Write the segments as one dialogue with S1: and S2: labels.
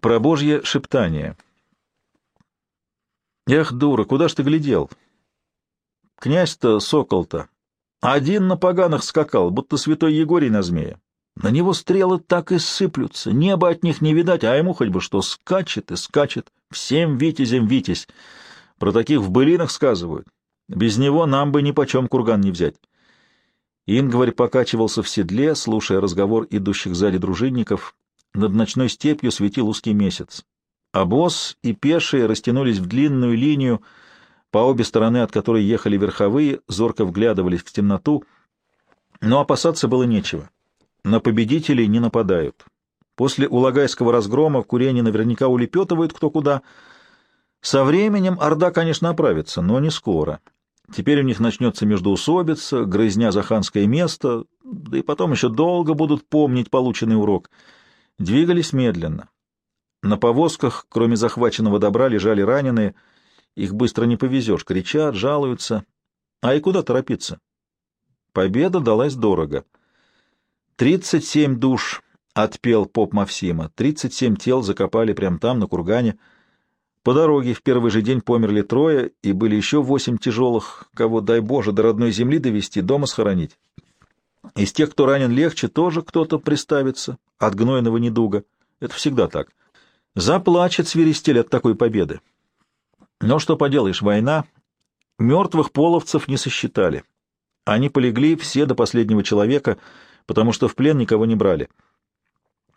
S1: Про Божье шептание. Эх, дура, куда ж ты глядел? Князь-то, сокол-то, один на поганах скакал, будто святой Егорий на змея. На него стрелы так и сыплются, небо от них не видать, а ему хоть бы что, скачет и скачет, всем витязем витязь. Про таких в былинах сказывают. Без него нам бы ни почем курган не взять. Ингварь покачивался в седле, слушая разговор идущих сзади дружинников. Над ночной степью светил узкий месяц. Босс и пешие растянулись в длинную линию, по обе стороны от которой ехали верховые, зорко вглядывались в темноту, но опасаться было нечего. На победителей не нападают. После улагайского разгрома курение наверняка улепетывают кто куда. Со временем Орда, конечно, оправится, но не скоро. Теперь у них начнется междоусобица, грызня за ханское место, да и потом еще долго будут помнить полученный урок. Двигались медленно. На повозках, кроме захваченного добра, лежали раненые. Их быстро не повезешь, кричат, жалуются. А и куда торопиться? Победа далась дорого. Тридцать семь душ отпел поп Мавсима, тридцать семь тел закопали прямо там, на кургане. По дороге в первый же день померли трое, и были еще восемь тяжелых, кого, дай Боже, до родной земли довести, дома схоронить. Из тех, кто ранен легче, тоже кто-то приставится от гнойного недуга. Это всегда так. Заплачет свиристель от такой победы. Но что поделаешь, война. Мертвых половцев не сосчитали. Они полегли все до последнего человека — потому что в плен никого не брали.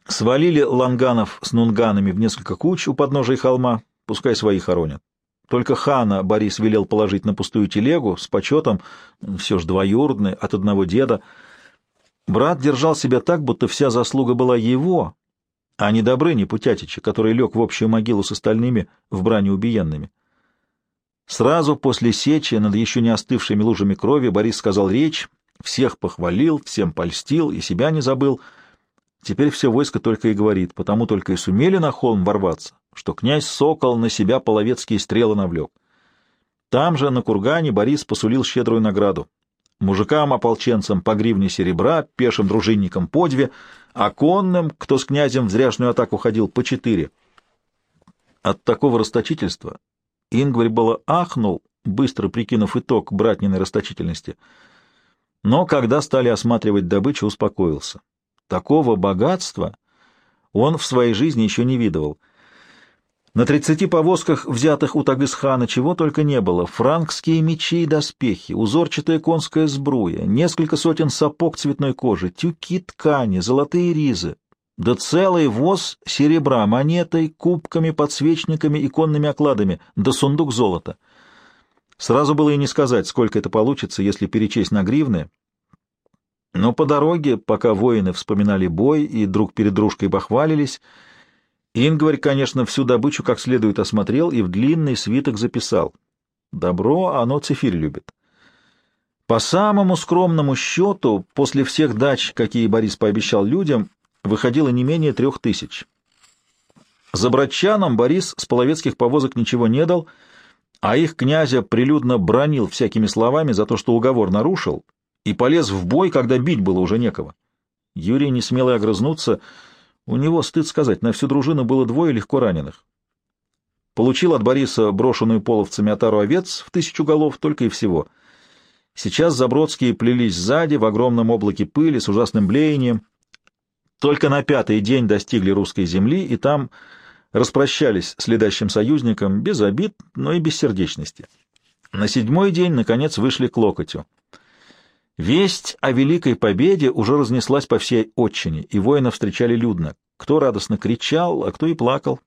S1: Свалили ланганов с нунганами в несколько куч у подножия холма, пускай свои хоронят. Только хана Борис велел положить на пустую телегу с почетом, все ж двоюродный, от одного деда. Брат держал себя так, будто вся заслуга была его, а не Добрыни Путятича, который лег в общую могилу с остальными в брани убиенными. Сразу после сечи над еще не остывшими лужами крови Борис сказал речь, всех похвалил, всем польстил и себя не забыл. Теперь все войско только и говорит, потому только и сумели на холм ворваться, что князь Сокол на себя половецкие стрелы навлек. Там же, на кургане, Борис посулил щедрую награду. Мужикам-ополченцам по гривне серебра, пешим дружинникам по две, а конным, кто с князем в зряшную атаку ходил, по четыре. От такого расточительства Ингварь было ахнул, быстро прикинув итог братниной расточительности — но когда стали осматривать добычу, успокоился. Такого богатства он в своей жизни еще не видывал. На тридцати повозках, взятых у Тагысхана, чего только не было. Франкские мечи и доспехи, узорчатая конская сбруя, несколько сотен сапог цветной кожи, тюки ткани, золотые ризы, да целый воз серебра, монетой, кубками, подсвечниками, иконными окладами, да сундук золота — Сразу было и не сказать, сколько это получится, если перечесть на гривны. Но по дороге, пока воины вспоминали бой и друг перед дружкой бахвалились, Ингварь, конечно, всю добычу как следует осмотрел и в длинный свиток записал. Добро оно цифирь любит. По самому скромному счету, после всех дач, какие Борис пообещал людям, выходило не менее трех тысяч. За братчанам Борис с половецких повозок ничего не дал — а их князя прилюдно бронил всякими словами за то, что уговор нарушил, и полез в бой, когда бить было уже некого. Юрий не смел и огрызнуться, у него, стыд сказать, на всю дружину было двое легко раненых. Получил от Бориса брошенную половцами отару овец в тысячу голов, только и всего. Сейчас Забродские плелись сзади в огромном облаке пыли с ужасным блеянием. Только на пятый день достигли русской земли, и там распрощались с ледащим союзником без обид, но и без сердечности. На седьмой день, наконец, вышли к локотю. Весть о великой победе уже разнеслась по всей отчине, и воина встречали людно. Кто радостно кричал, а кто и плакал.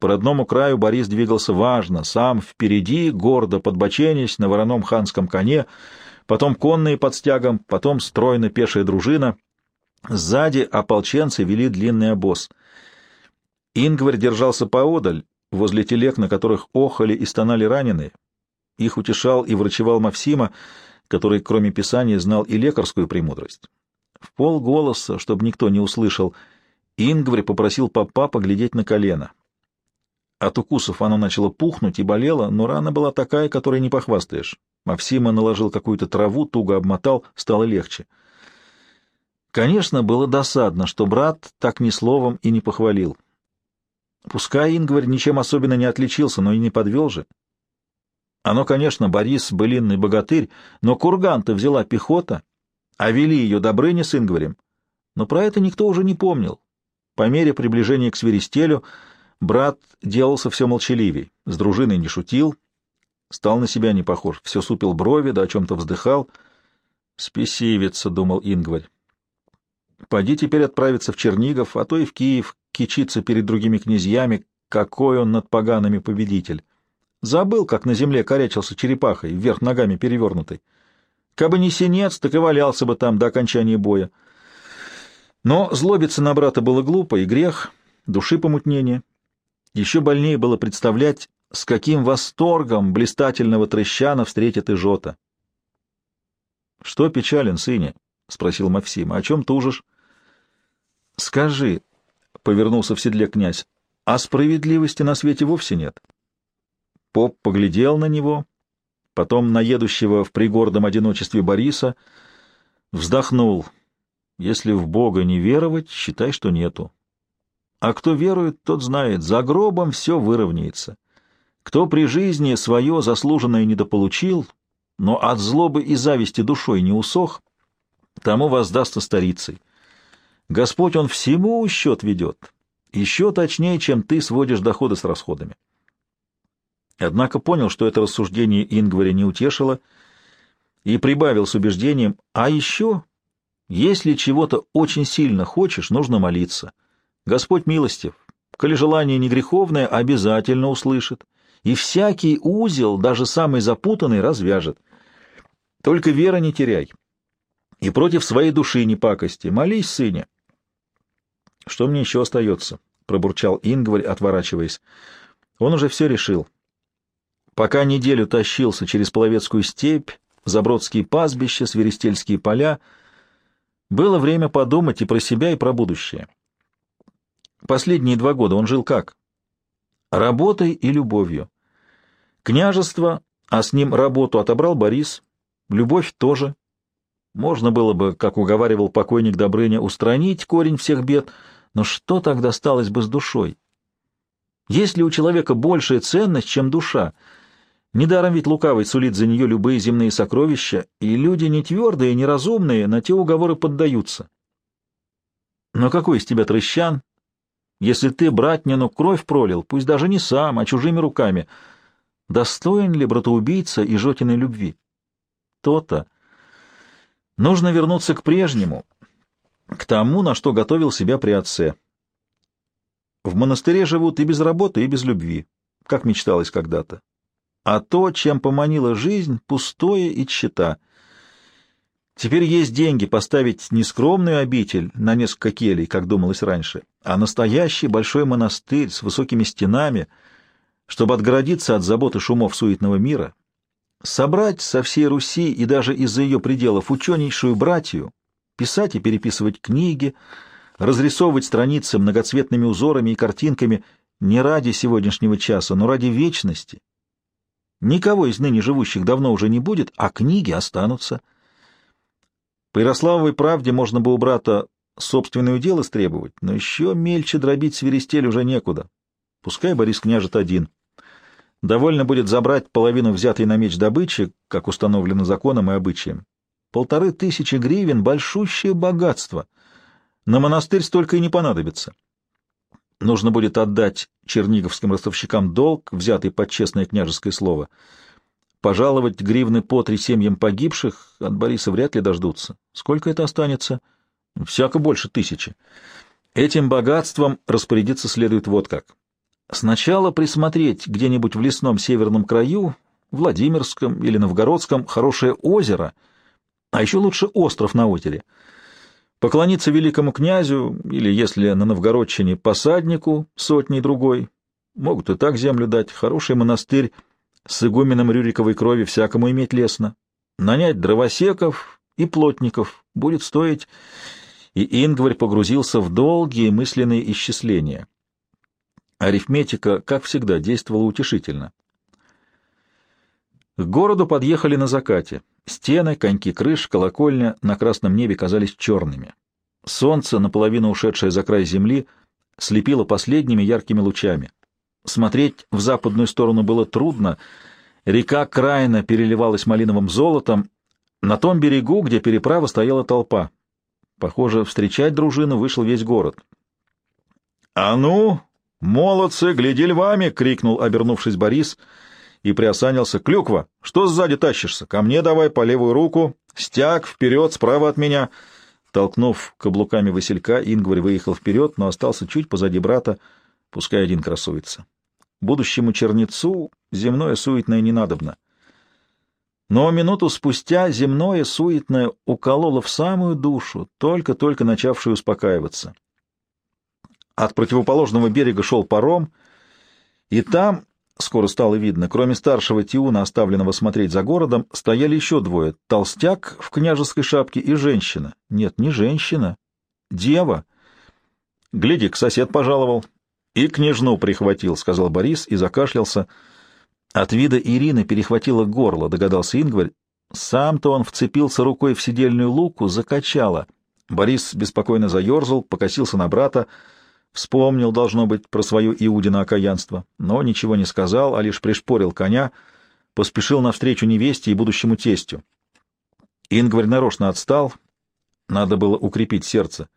S1: По родному краю Борис двигался важно, сам впереди, гордо подбоченясь на вороном ханском коне, потом конные под стягом, потом стройно пешая дружина. Сзади ополченцы вели длинный обоз — Ингварь держался поодаль, возле телег, на которых охали и стонали раненые. Их утешал и врачевал Мавсима, который, кроме писания, знал и лекарскую премудрость. В полголоса, чтобы никто не услышал, Ингварь попросил папа поглядеть на колено. От укусов оно начало пухнуть и болело, но рана была такая, которой не похвастаешь. Мавсима наложил какую-то траву, туго обмотал, стало легче. Конечно, было досадно, что брат так ни словом и не похвалил. Пускай Ингварь ничем особенно не отличился, но и не подвел же. Оно, конечно, Борис — былинный богатырь, но курган-то взяла пехота, а вели ее Добрыня с Ингварем. Но про это никто уже не помнил. По мере приближения к свиристелю брат делался все молчаливей, с дружиной не шутил, стал на себя не похож, все супил брови, да о чем-то вздыхал. «Спесивица», — думал Ингварь. «Поди теперь отправиться в Чернигов, а то и в Киев, кичиться перед другими князьями, какой он над погаными победитель. Забыл, как на земле корячился черепахой, вверх ногами перевернутой. Кабы не синец, так и валялся бы там до окончания боя. Но злобиться на брата было глупо и грех, души помутнение. Еще больнее было представлять, с каким восторгом блистательного трещана встретит и Жота. — Что печален, сыне? — спросил Максим. — О чем тужишь? — Скажи, — повернулся в седле князь, — а справедливости на свете вовсе нет. Поп поглядел на него, потом на едущего в пригордом одиночестве Бориса, вздохнул — если в Бога не веровать, считай, что нету. А кто верует, тот знает, за гробом все выровняется. Кто при жизни свое заслуженное недополучил, но от злобы и зависти душой не усох, тому воздастся старицей. Господь он всему счет ведет, еще точнее, чем ты сводишь доходы с расходами. Однако понял, что это рассуждение Ингваря не утешило, и прибавил с убеждением, а еще если чего-то очень сильно хочешь, нужно молиться. Господь милостив, коли желание не греховное, обязательно услышит, и всякий узел, даже самый запутанный, развяжет. Только вера не теряй, и против своей души не пакости. Молись, сыне. — Что мне еще остается? — пробурчал Ингварь, отворачиваясь. Он уже все решил. Пока неделю тащился через Половецкую степь, Забродские пастбища, Свиристельские поля — было время подумать и про себя, и про будущее. Последние два года он жил как? Работой и любовью. Княжество, а с ним работу отобрал Борис, любовь тоже. Можно было бы, как уговаривал покойник Добрыня, устранить корень всех бед, но что тогда сталось бы с душой? Есть ли у человека большая ценность, чем душа — Недаром ведь лукавый сулит за нее любые земные сокровища, и люди не твердые, неразумные на те уговоры поддаются. Но какой из тебя трещан, если ты, братнину, кровь пролил, пусть даже не сам, а чужими руками? Достоин ли братоубийца и жотиной любви? То-то. Нужно вернуться к прежнему, к тому, на что готовил себя при отце. В монастыре живут и без работы, и без любви, как мечталось когда-то а то, чем поманила жизнь, пустое и тщета. Теперь есть деньги поставить не скромную обитель на несколько келей, как думалось раньше, а настоящий большой монастырь с высокими стенами, чтобы отгородиться от заботы шумов суетного мира, собрать со всей Руси и даже из-за ее пределов ученейшую братью, писать и переписывать книги, разрисовывать страницы многоцветными узорами и картинками не ради сегодняшнего часа, но ради вечности, Никого из ныне живущих давно уже не будет, а книги останутся. По Ярославовой правде можно бы у брата собственное дело стребовать, но еще мельче дробить свиристель уже некуда. Пускай Борис княжет один. Довольно будет забрать половину взятой на меч добычи, как установлено законом и обычаем. Полторы тысячи гривен — большущее богатство. На монастырь столько и не понадобится. Нужно будет отдать черниговским ростовщикам долг, взятый под честное княжеское слово. Пожаловать гривны по три семьям погибших от Бориса вряд ли дождутся. Сколько это останется? Всяко больше тысячи. Этим богатством распорядиться следует вот как. Сначала присмотреть где-нибудь в лесном северном краю, Владимирском или Новгородском, хорошее озеро, а еще лучше остров на озере — поклониться великому князю или, если на Новгородчине, посаднику сотней другой. Могут и так землю дать, хороший монастырь с игуменом Рюриковой крови всякому иметь лестно. Нанять дровосеков и плотников будет стоить, и Ингварь погрузился в долгие мысленные исчисления. Арифметика, как всегда, действовала утешительно. К городу подъехали на закате. Стены, коньки крыш, колокольня на красном небе казались черными. Солнце, наполовину ушедшее за край земли, слепило последними яркими лучами. Смотреть в западную сторону было трудно. Река Крайна переливалась малиновым золотом. На том берегу, где переправа, стояла толпа. Похоже, встречать дружину вышел весь город. — А ну, молодцы, гляди львами! — крикнул, обернувшись Борис, и приосанился. — Клюква, что сзади тащишься? Ко мне давай по левую руку. Стяг вперед, справа от меня. Толкнув каблуками Василька, Ингварь выехал вперед, но остался чуть позади брата, пускай один красуется. Будущему чернецу земное суетное не надобно. Но минуту спустя земное суетное укололо в самую душу, только-только начавшую успокаиваться. От противоположного берега шел паром, и там, скоро стало видно, кроме старшего Тиуна, оставленного смотреть за городом, стояли еще двое — толстяк в княжеской шапке и женщина. Нет, не женщина, дева. Гляди-ка, сосед пожаловал. И княжну прихватил, — сказал Борис и закашлялся. От вида Ирины перехватило горло, догадался Ингварь. Сам-то он вцепился рукой в сидельную луку, закачало. Борис беспокойно заерзал, покосился на брата — Вспомнил, должно быть, про свое Иудина окаянство, но ничего не сказал, а лишь пришпорил коня, поспешил навстречу невесте и будущему тестю. Ингварь нарочно отстал, надо было укрепить сердце.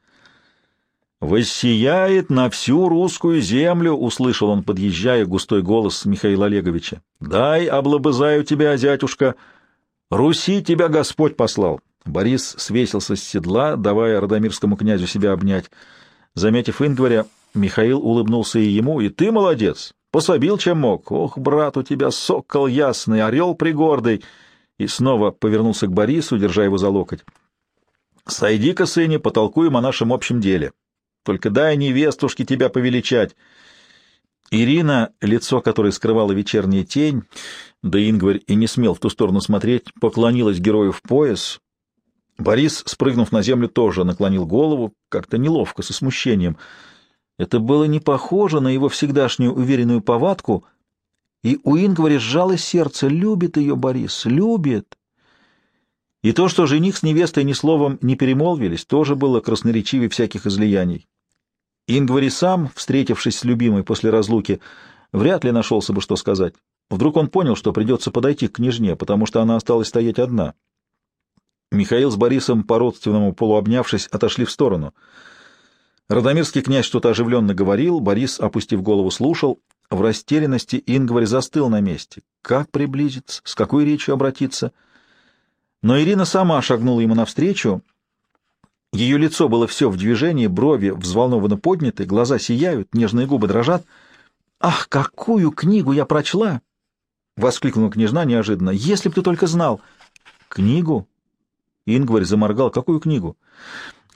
S1: «Воссияет на всю русскую землю!» — услышал он, подъезжая, густой голос Михаила Олеговича. «Дай, облобызаю тебя, зятюшка! Руси тебя Господь послал!» Борис свесился с седла, давая Радомирскому князю себя обнять — Заметив Ингваря, Михаил улыбнулся и ему. «И ты молодец! Пособил, чем мог! Ох, брат, у тебя сокол ясный, орел пригордый!» И снова повернулся к Борису, держа его за локоть. «Сойди-ка, сыне, потолкуем о нашем общем деле. Только дай невестушке тебя повеличать». Ирина, лицо которой скрывала вечерняя тень, да Ингварь и не смел в ту сторону смотреть, поклонилась герою в пояс, Борис, спрыгнув на землю, тоже наклонил голову, как-то неловко, со смущением. Это было не похоже на его всегдашнюю уверенную повадку, и у Ингваря сжалось сердце. Любит ее Борис, любит. И то, что жених с невестой ни словом не перемолвились, тоже было красноречивее всяких излияний. Ингварь сам, встретившись с любимой после разлуки, вряд ли нашелся бы, что сказать. Вдруг он понял, что придется подойти к княжне, потому что она осталась стоять одна — Михаил с Борисом, по-родственному полуобнявшись, отошли в сторону. Радомирский князь что-то оживленно говорил, Борис, опустив голову, слушал. В растерянности Ингварь застыл на месте. Как приблизиться? С какой речью обратиться? Но Ирина сама шагнула ему навстречу. Ее лицо было все в движении, брови взволнованно подняты, глаза сияют, нежные губы дрожат. «Ах, какую книгу я прочла!» — воскликнула княжна неожиданно. «Если б ты только знал!» «Книгу?» Ингварь заморгал. Какую книгу?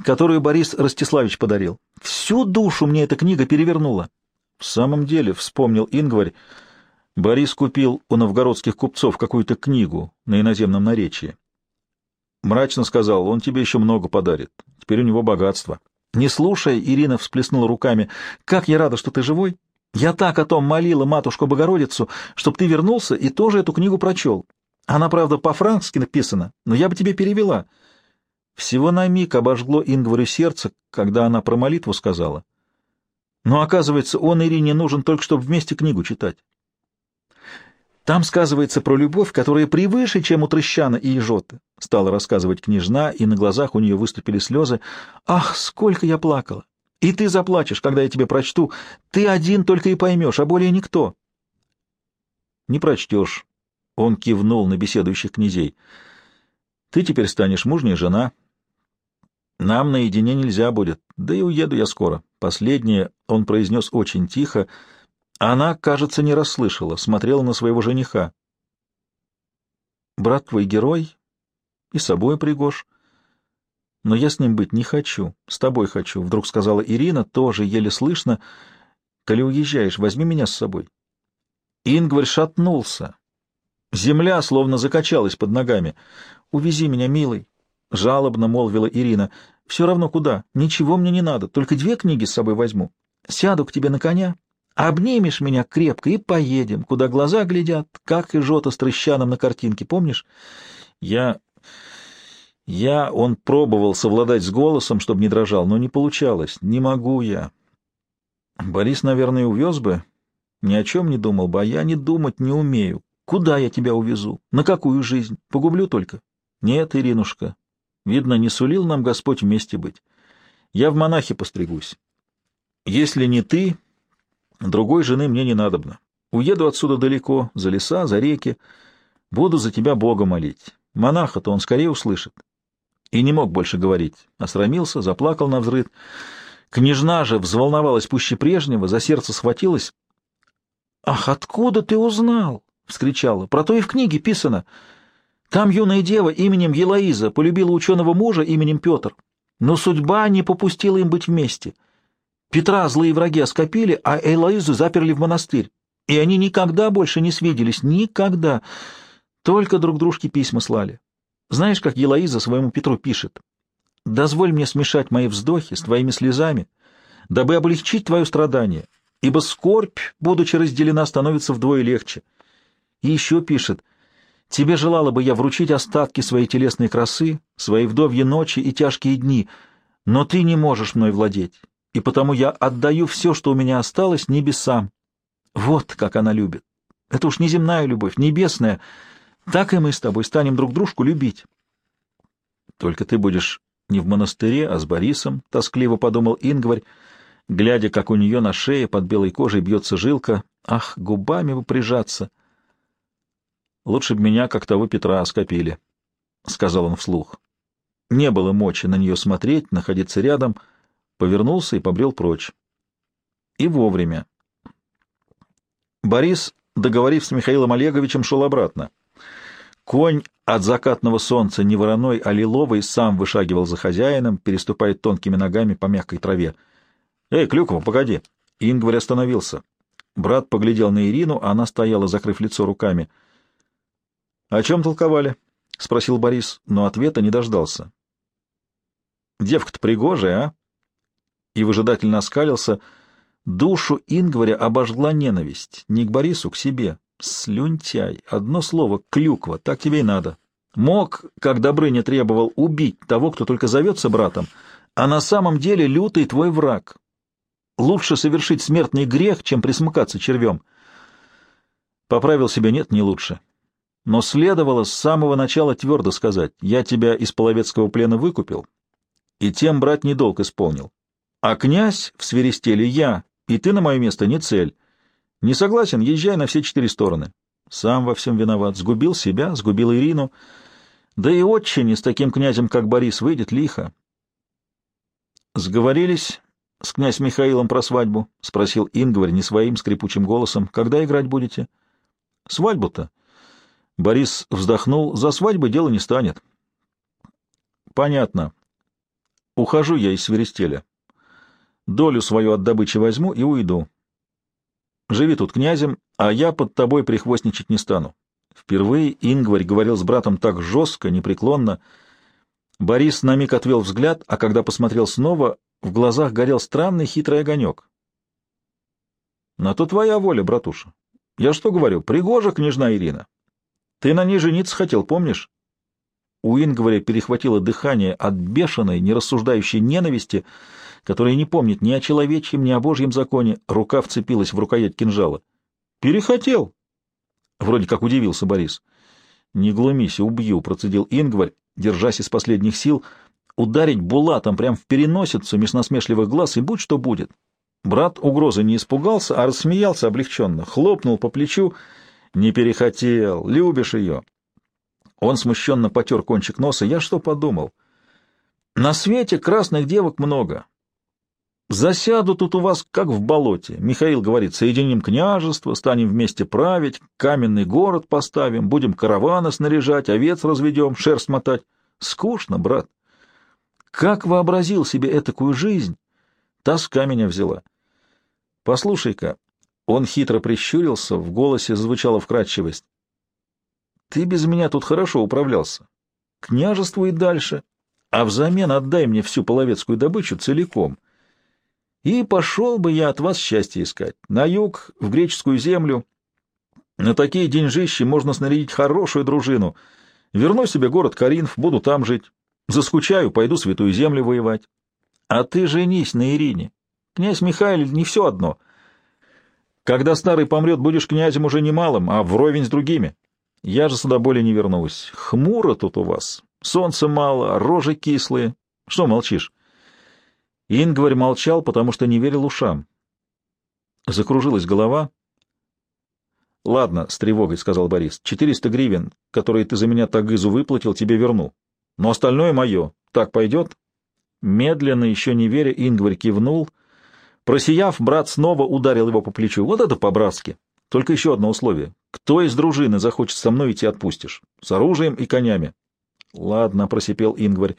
S1: Которую Борис Ростиславич подарил. Всю душу мне эта книга перевернула. В самом деле, вспомнил Ингварь, Борис купил у новгородских купцов какую-то книгу на иноземном наречии. Мрачно сказал, он тебе еще много подарит. Теперь у него богатство. Не слушая, Ирина всплеснула руками. «Как я рада, что ты живой! Я так о том молила матушку Богородицу, чтоб ты вернулся и тоже эту книгу прочел. Она, правда, по-францски написана, но я бы тебе перевела. Всего на миг обожгло Ингварю сердце, когда она про молитву сказала. Но, оказывается, он Ирине нужен только, чтобы вместе книгу читать. Там сказывается про любовь, которая превыше, чем у Трещана и Ежоты, — стала рассказывать княжна, и на глазах у нее выступили слезы. Ах, сколько я плакала! И ты заплачешь, когда я тебе прочту. Ты один только и поймешь, а более никто. Не прочтешь, он кивнул на беседующих князей. «Ты теперь станешь мужней жена. Нам наедине нельзя будет, да и уеду я скоро». Последнее он произнес очень тихо. Она, кажется, не расслышала, смотрела на своего жениха. «Брат твой герой, и собой пригож. Но я с ним быть не хочу, с тобой хочу», — вдруг сказала Ирина, тоже еле слышно. «Коли уезжаешь, возьми меня с собой». Ингварь шатнулся. Земля словно закачалась под ногами. «Увези меня, милый!» — жалобно молвила Ирина. «Все равно куда? Ничего мне не надо, только две книги с собой возьму. Сяду к тебе на коня, обнимешь меня крепко и поедем, куда глаза глядят, как и Жота с Трещаном на картинке, помнишь? Я... я... Он пробовал совладать с голосом, чтобы не дрожал, но не получалось. Не могу я. Борис, наверное, увез бы. Ни о чем не думал бы, а я не думать не умею. Куда я тебя увезу? На какую жизнь? Погублю только. Нет, Иринушка, видно, не сулил нам Господь вместе быть. Я в монахи постригусь. Если не ты, другой жены мне не надобно. Уеду отсюда далеко, за леса, за реки. Буду за тебя Бога молить. Монаха-то он скорее услышит. И не мог больше говорить. Осрамился, заплакал на взрыв. Княжна же взволновалась пуще прежнего, за сердце схватилась. — Ах, откуда ты узнал? — вскричала. — Про то и в книге писано. Там юная дева именем Елоиза полюбила ученого мужа именем Петр. Но судьба не попустила им быть вместе. Петра злые враги оскопили, а Элоизу заперли в монастырь. И они никогда больше не свиделись, никогда. Только друг дружке письма слали. Знаешь, как Елоиза своему Петру пишет? Дозволь мне смешать мои вздохи с твоими слезами, дабы облегчить твое страдание, ибо скорбь, будучи разделена, становится вдвое легче. И еще пишет, тебе желала бы я вручить остатки своей телесной красы, своей вдовьи ночи и тяжкие дни, но ты не можешь мной владеть, и потому я отдаю все, что у меня осталось, небесам. Вот как она любит. Это уж не земная любовь, небесная. Так и мы с тобой станем друг дружку любить. Только ты будешь не в монастыре, а с Борисом, — тоскливо подумал Ингварь, глядя, как у нее на шее под белой кожей бьется жилка. Ах, губами бы прижаться! Лучше бы меня, как того Петра, скопили, — сказал он вслух. Не было мочи на нее смотреть, находиться рядом, повернулся и побрел прочь. И вовремя. Борис, договорив с Михаилом Олеговичем, шел обратно. Конь от закатного солнца не вороной, а лиловый сам вышагивал за хозяином, переступая тонкими ногами по мягкой траве. «Эй, Клюкова, погоди!» Ингварь остановился. Брат поглядел на Ирину, а она стояла, закрыв лицо руками. «О чем толковали?» — спросил Борис, но ответа не дождался. «Девка-то пригожая, а?» И выжидательно оскалился. Душу Ингваря обожгла ненависть, не к Борису, к себе. Слюнтяй. Одно слово — клюква. Так тебе и надо. Мог, как Добрыня требовал, убить того, кто только зовется братом, а на самом деле лютый твой враг. Лучше совершить смертный грех, чем присмыкаться червем. Поправил себя нет, не лучше. Но следовало с самого начала твердо сказать, я тебя из половецкого плена выкупил, и тем брат недолг исполнил. А князь в свиристеле я, и ты на мое место не цель. Не согласен, езжай на все четыре стороны. Сам во всем виноват. Сгубил себя, сгубил Ирину. Да и отчине с таким князем, как Борис, выйдет лихо. Сговорились с князь Михаилом про свадьбу? — спросил Ингварь не своим скрипучим голосом. — Когда играть будете? — Свадьбу-то? Борис вздохнул. — За свадьбы дело не станет. — Понятно. Ухожу я из Сверестеля. Долю свою от добычи возьму и уйду. Живи тут князем, а я под тобой прихвостничать не стану. Впервые Ингварь говорил с братом так жестко, непреклонно. Борис на миг отвел взгляд, а когда посмотрел снова, в глазах горел странный хитрый огонек. — На то твоя воля, братуша. Я что говорю, пригожа княжна Ирина. Ты на ней жениться хотел, помнишь? У Ингваря перехватило дыхание от бешеной, нерассуждающей ненависти, — который не помнит ни о человечьем, ни о божьем законе, рука вцепилась в рукоять кинжала. «Перехотел!» Вроде как удивился Борис. «Не глумись, убью», — процедил Ингварь, держась из последних сил, ударить булатом прямо в переносицу меж глаз, и будь что будет. Брат угрозы не испугался, а рассмеялся облегченно, хлопнул по плечу. «Не перехотел, любишь ее». Он смущенно потер кончик носа. «Я что подумал?» «На свете красных девок много, Засяду тут у вас, как в болоте. Михаил говорит, соединим княжество, станем вместе править, каменный город поставим, будем караваны снаряжать, овец разведем, шерсть мотать. Скучно, брат. Как вообразил себе этакую жизнь? Тоска меня взяла. Послушай-ка, он хитро прищурился, в голосе звучала вкрадчивость. Ты без меня тут хорошо управлялся. Княжествуй дальше, а взамен отдай мне всю половецкую добычу целиком — и пошел бы я от вас счастье искать. На юг, в греческую землю. На такие деньжищи можно снарядить хорошую дружину. Верну себе город Каринф, буду там жить. Заскучаю, пойду святую землю воевать. А ты женись на Ирине. Князь Михаил не все одно. Когда старый помрет, будешь князем уже не малым, а вровень с другими. Я же сюда более не вернусь. Хмуро тут у вас. Солнца мало, рожи кислые. Что молчишь? Ингварь молчал, потому что не верил ушам. Закружилась голова. — Ладно, с тревогой, — сказал Борис. — Четыреста гривен, которые ты за меня Тагызу выплатил, тебе верну. Но остальное мое. Так пойдет? Медленно, еще не веря, Ингварь кивнул. Просияв, брат снова ударил его по плечу. Вот это по-братски. Только еще одно условие. Кто из дружины захочет со мной идти, отпустишь. С оружием и конями. — Ладно, — просипел Ингварь.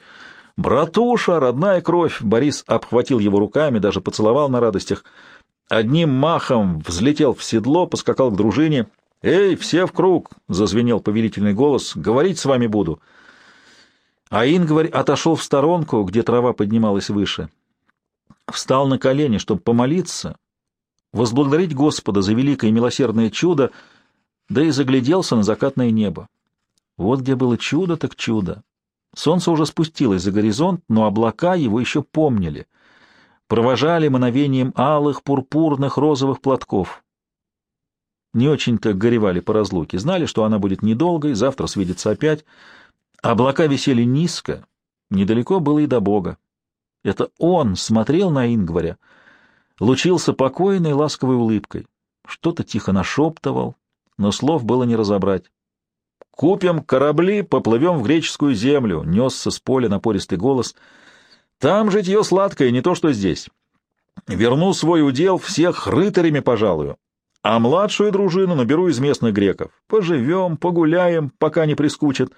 S1: «Братуша, родная кровь!» Борис обхватил его руками, даже поцеловал на радостях. Одним махом взлетел в седло, поскакал к дружине. «Эй, все в круг!» — зазвенел повелительный голос. «Говорить с вами буду!» А Ингварь отошел в сторонку, где трава поднималась выше. Встал на колени, чтобы помолиться, возблагодарить Господа за великое и милосердное чудо, да и загляделся на закатное небо. Вот где было чудо, так чудо. Солнце уже спустилось за горизонт, но облака его еще помнили. Провожали мановением алых, пурпурных, розовых платков. Не очень-то горевали по разлуке. Знали, что она будет недолгой, завтра свидится опять. Облака висели низко, недалеко было и до Бога. Это он смотрел на Ингваря, лучился покойной ласковой улыбкой. Что-то тихо нашептывал, но слов было не разобрать. Купим корабли, поплывем в греческую землю, — несся с поля напористый голос. Там житье сладкое, не то что здесь. Верну свой удел, всех рыцарями пожалую, а младшую дружину наберу из местных греков. Поживем, погуляем, пока не прискучат,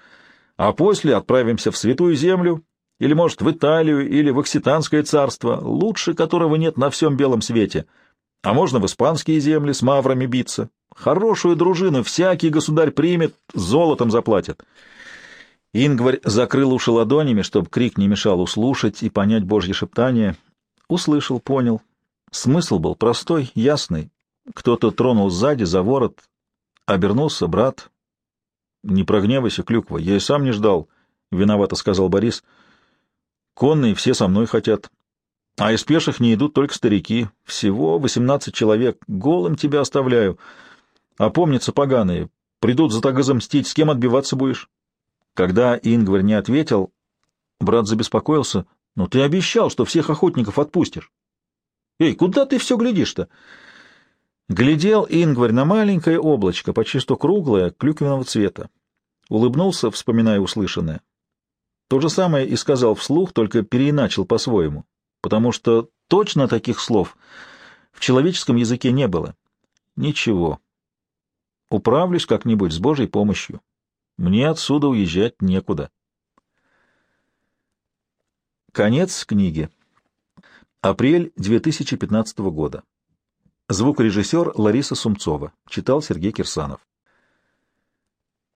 S1: а после отправимся в Святую Землю, или, может, в Италию, или в Окситанское царство, лучше которого нет на всем белом свете, а можно в испанские земли с маврами биться. Хорошую дружину всякий государь примет, золотом заплатит. Ингварь закрыл уши ладонями, чтобы крик не мешал услышать и понять Божье шептание. Услышал, понял. Смысл был простой, ясный. Кто-то тронул сзади за ворот. Обернулся брат. — Не прогневайся, Клюква, я и сам не ждал, — виновато сказал Борис. — Конные все со мной хотят. А из пеших не идут только старики. Всего восемнадцать человек. Голым тебя оставляю. — Опомнятся поганые, придут за тагаза мстить, с кем отбиваться будешь? Когда Ингвар не ответил, брат забеспокоился. «Ну ты обещал, что всех охотников отпустишь». «Эй, куда ты все глядишь-то?» Глядел Ингварь на маленькое облачко, почти что круглое, клюквенного цвета. Улыбнулся, вспоминая услышанное. То же самое и сказал вслух, только переиначил по-своему, потому что точно таких слов в человеческом языке не было. Ничего, Управлюсь как-нибудь с Божьей помощью. Мне отсюда уезжать некуда. Конец книги. Апрель 2015 года. Звукорежиссер Лариса Сумцова. Читал Сергей Кирсанов.